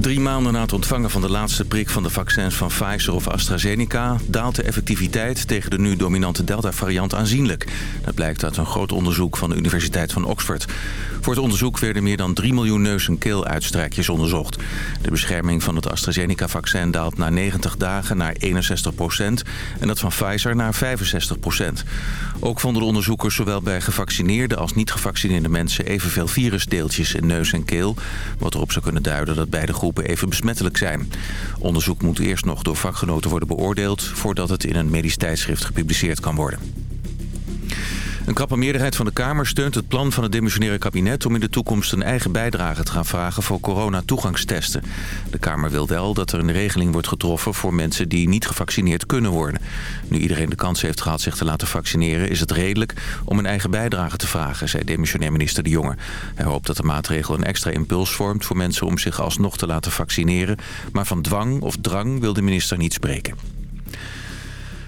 Drie maanden na het ontvangen van de laatste prik van de vaccins van Pfizer of AstraZeneca... daalt de effectiviteit tegen de nu dominante Delta-variant aanzienlijk. Dat blijkt uit een groot onderzoek van de Universiteit van Oxford. Voor het onderzoek werden meer dan 3 miljoen neus- en keeluitstrijkjes onderzocht. De bescherming van het AstraZeneca-vaccin daalt na 90 dagen naar 61 procent... en dat van Pfizer naar 65 procent. Ook vonden de onderzoekers zowel bij gevaccineerde als niet-gevaccineerde mensen... evenveel virusdeeltjes in neus en keel... wat erop zou kunnen duiden dat beide groepen even besmettelijk zijn. Onderzoek moet eerst nog door vakgenoten worden beoordeeld... voordat het in een medisch tijdschrift gepubliceerd kan worden. Een krappe meerderheid van de Kamer steunt het plan van het demissionaire kabinet... om in de toekomst een eigen bijdrage te gaan vragen voor corona-toegangstesten. De Kamer wil wel dat er een regeling wordt getroffen voor mensen die niet gevaccineerd kunnen worden. Nu iedereen de kans heeft gehad zich te laten vaccineren... is het redelijk om een eigen bijdrage te vragen, zei demissionair minister De Jonge. Hij hoopt dat de maatregel een extra impuls vormt voor mensen om zich alsnog te laten vaccineren. Maar van dwang of drang wil de minister niet spreken.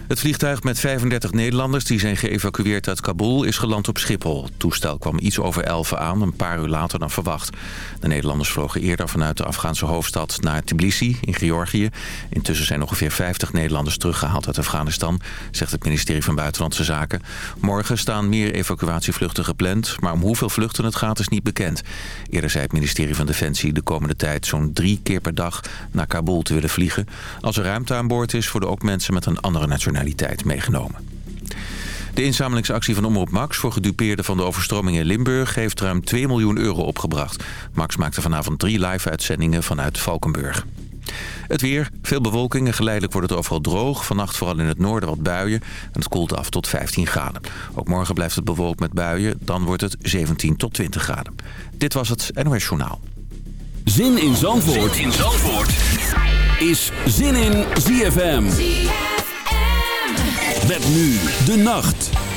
Het vliegtuig met 35 Nederlanders die zijn geëvacueerd uit Kabul is geland op Schiphol. Het toestel kwam iets over 11 aan, een paar uur later dan verwacht. De Nederlanders vlogen eerder vanuit de Afghaanse hoofdstad naar Tbilisi in Georgië. Intussen zijn ongeveer 50 Nederlanders teruggehaald uit Afghanistan, zegt het ministerie van Buitenlandse Zaken. Morgen staan meer evacuatievluchten gepland, maar om hoeveel vluchten het gaat is niet bekend. Eerder zei het ministerie van Defensie de komende tijd zo'n drie keer per dag naar Kabul te willen vliegen. Als er ruimte aan boord is, worden ook mensen met een andere nationaliteit meegenomen. De inzamelingsactie van Omroep Max voor gedupeerden van de overstroming in Limburg... heeft ruim 2 miljoen euro opgebracht. Max maakte vanavond drie live-uitzendingen vanuit Valkenburg. Het weer, veel bewolking en geleidelijk wordt het overal droog. Vannacht vooral in het noorden wat buien en het koelt af tot 15 graden. Ook morgen blijft het bewolkt met buien, dan wordt het 17 tot 20 graden. Dit was het NOS Journaal. Zin in Zandvoort, zin in Zandvoort. is Zin in ZFM. Met nu de nacht.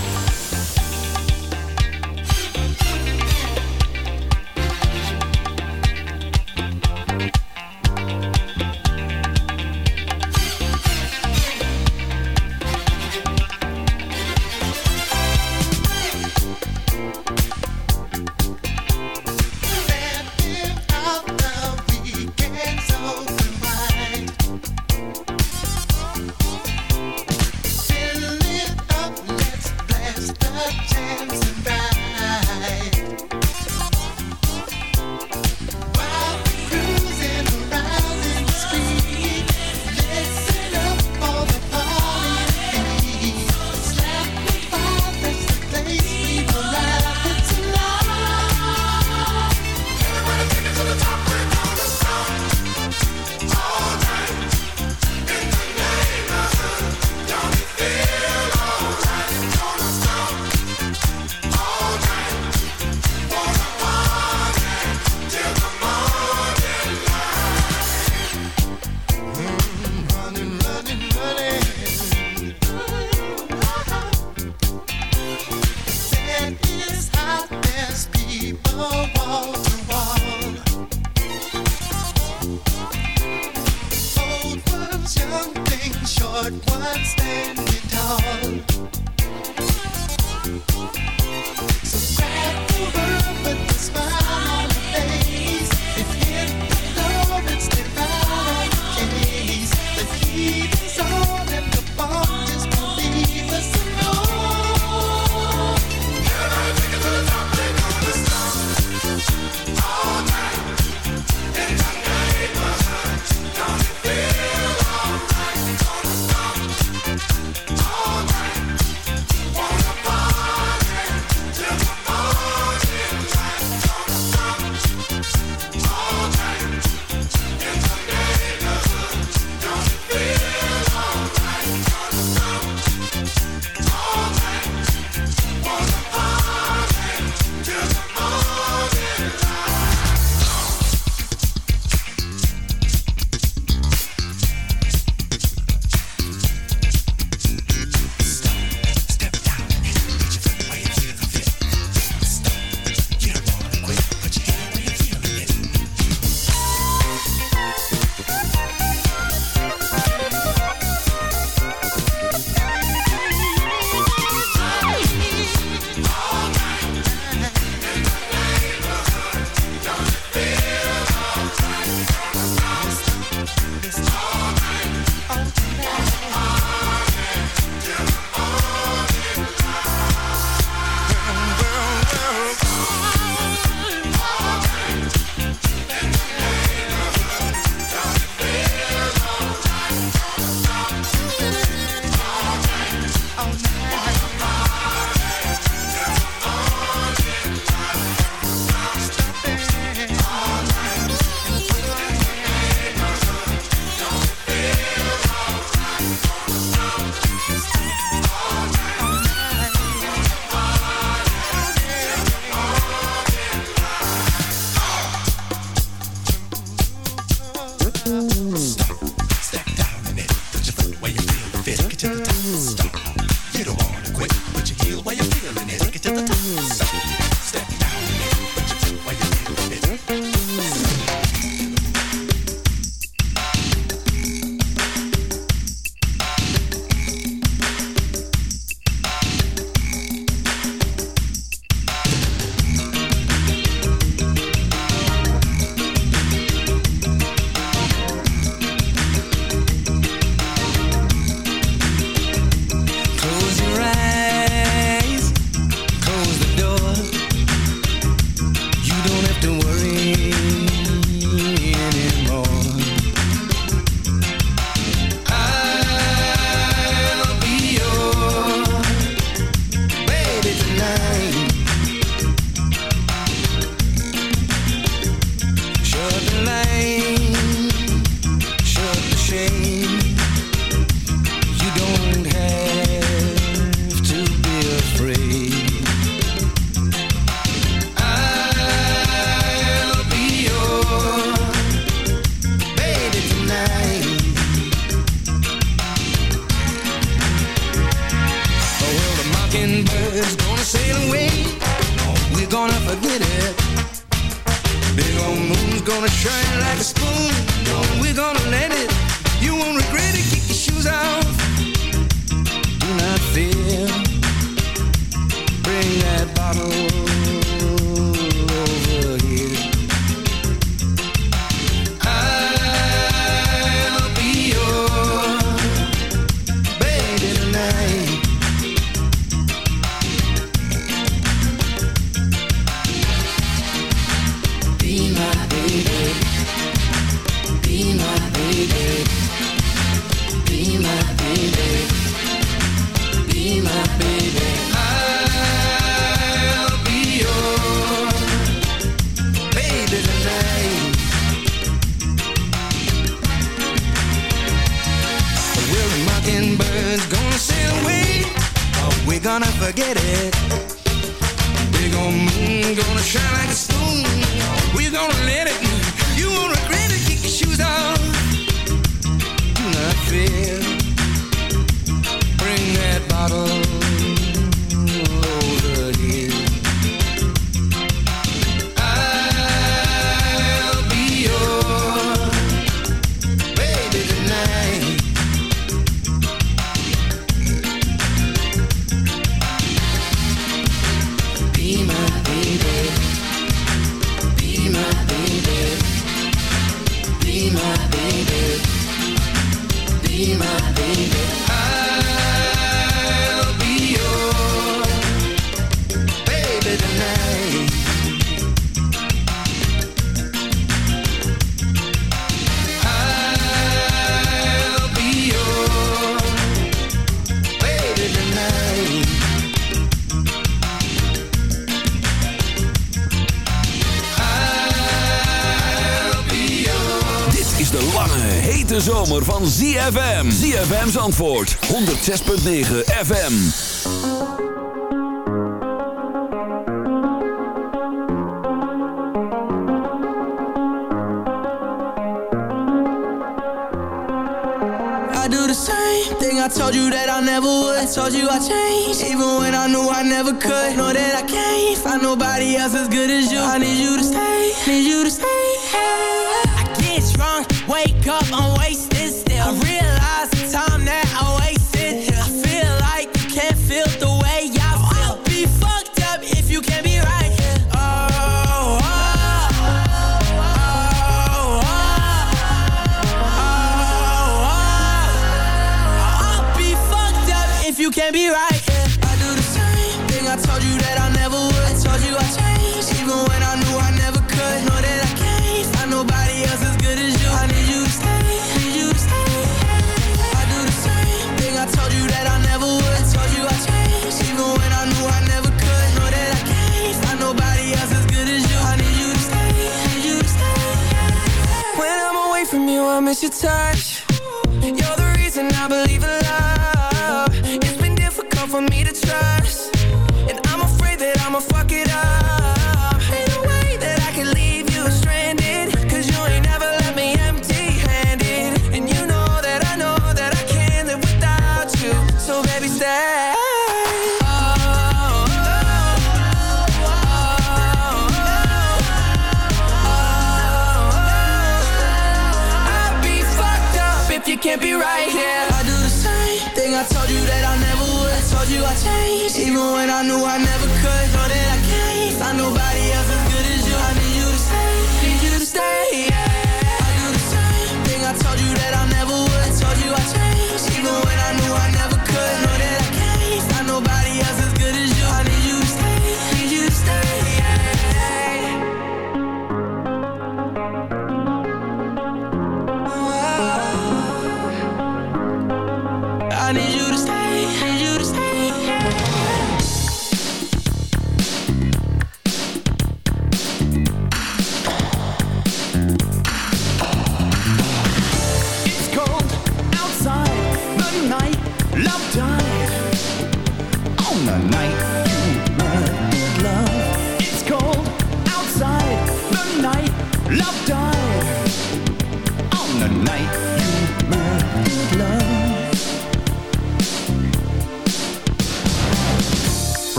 All right. Zandvoort 106.9 FM. I do the same thing I told you that I never would. I told you I changed, even when I knew I never could. Know that I can't find nobody else as good as you. I need you to stay, need you to stay. Hey. I get strong wake up, on waste your touch.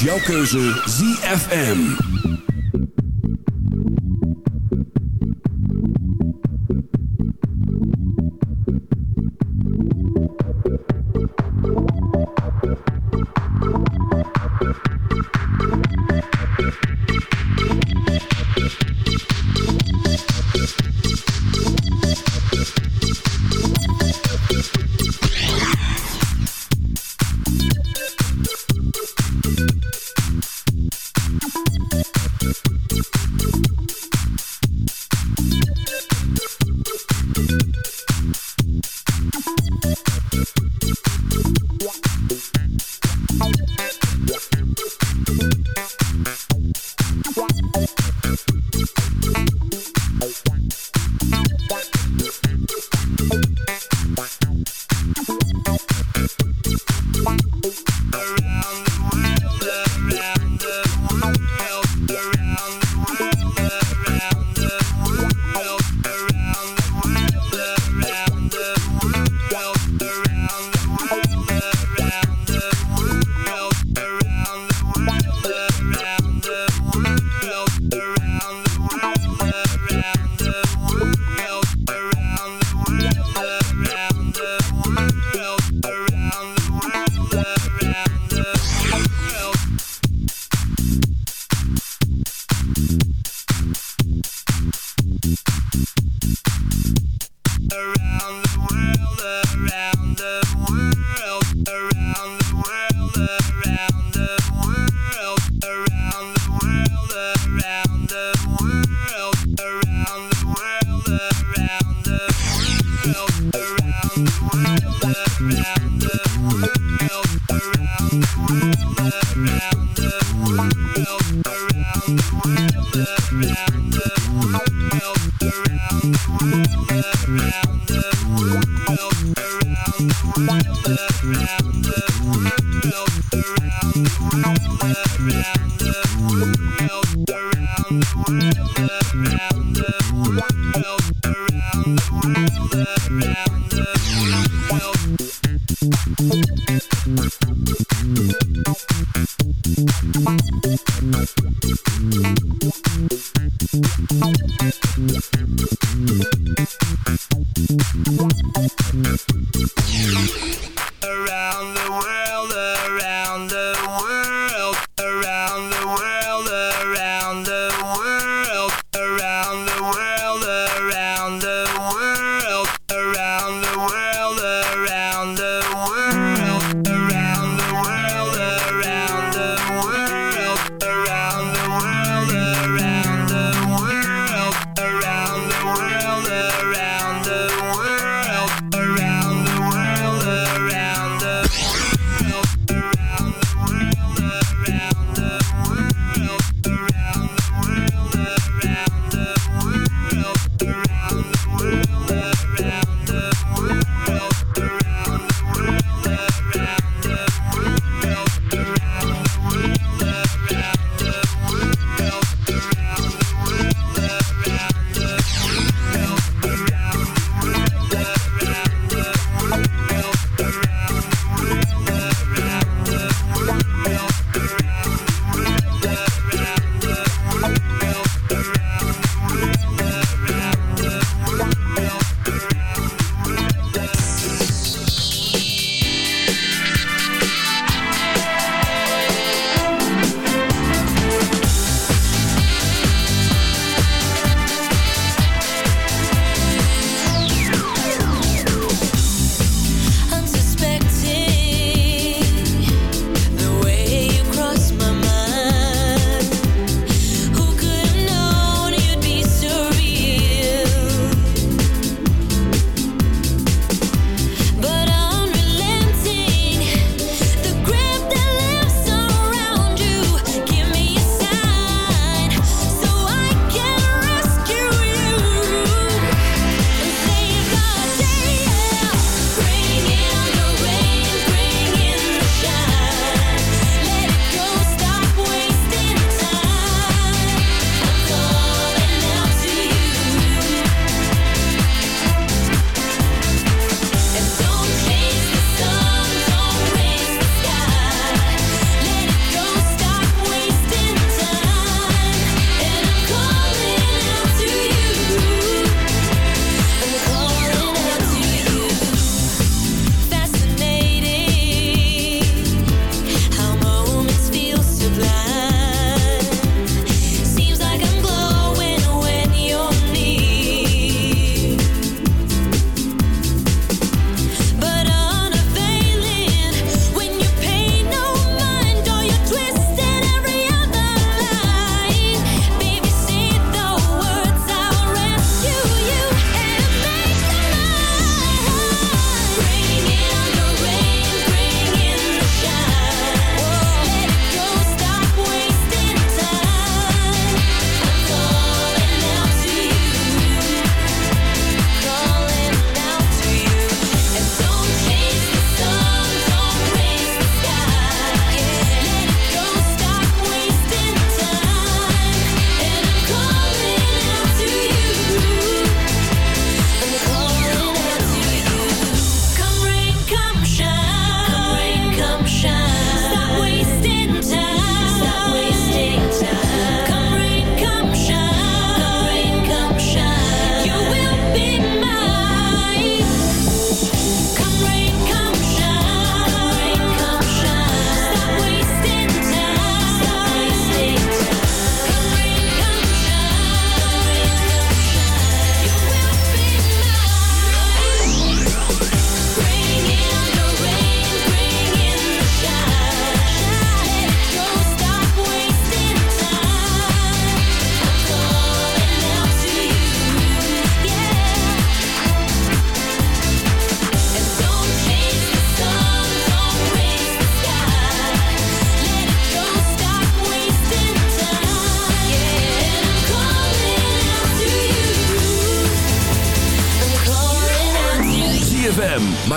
Jouw keuze ZFM.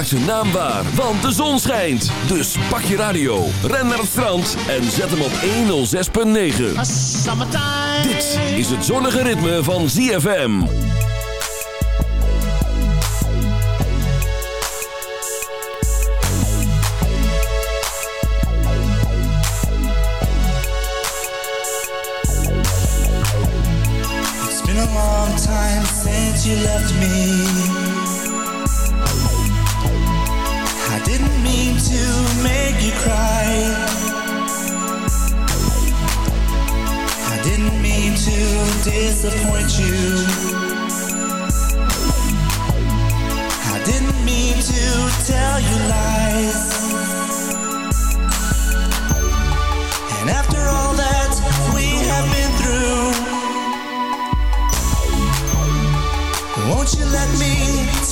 Zijn naam waar, want de zon schijnt. Dus pak je radio, ren naar het strand en zet hem op 106.9. Dit is het zonnige ritme van ZFM. It's been a long time since you left me.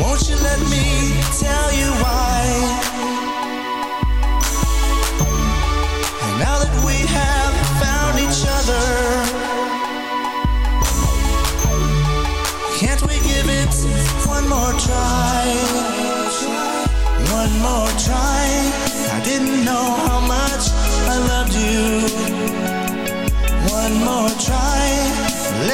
Won't you let me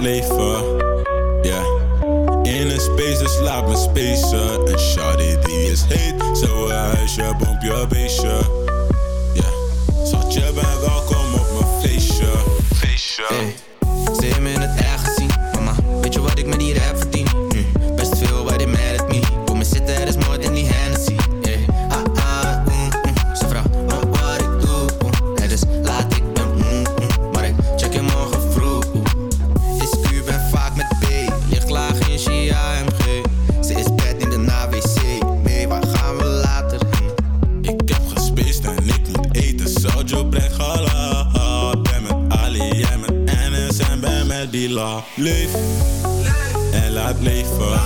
Leven. Eh. Ben met Bila. Leef en laat leven.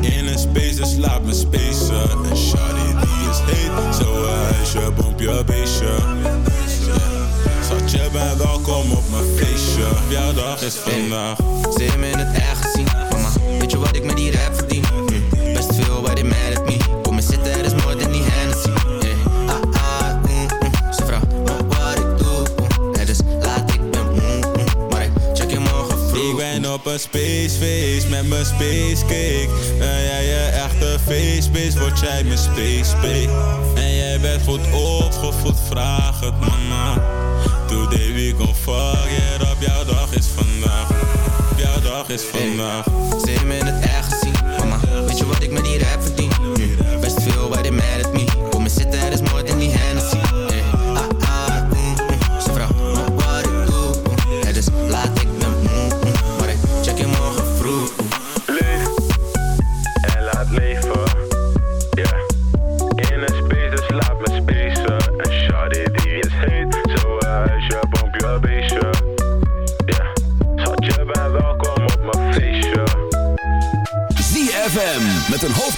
In een space, dus laat me spacen. En shawty die is heet. Zo huisje, bompje, beestje. Ja. Schat, je bent welkom op mijn feestje. Jouw dag is vandaag. Ze hebben het echt gezien. Mama, weet je wat ik met die rap verdien? Op een spacefeest met mijn space cake. Ben jij je echte feestbeest, word jij mijn space babe. En jij bent goed opgevoed, vraag het mama. Today we gon' fuck it up, jouw dag is vandaag. Jouw dag is vandaag. Ze hebben me in het echt gezien. Mama, weet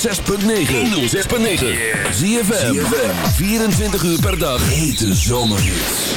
6.9. 6.9. Zie je 24 uur per dag. Hete zomerhits.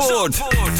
Zandvoort. Zandvoort.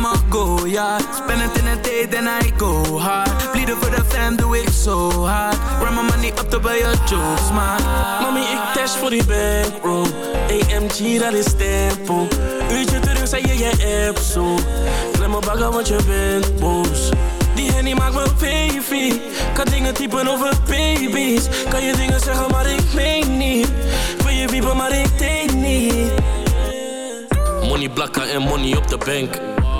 My go, yeah. Spend it in a day, then I go hard. Bleeden voor de fam, doe ik zo hard. Run my money up to buy your jokes, man. Mami, ik dash voor die bankroll. AMG, dat is tempo. Uurtje terug, zei je je app zo. Klem me bagger, want je bent boos. Die hennie maakt me baby. Kan dingen typen over baby's. Kan je dingen zeggen, maar ik meen niet. Wil je wiepen, maar ik denk niet. Money blakken en money op de bank.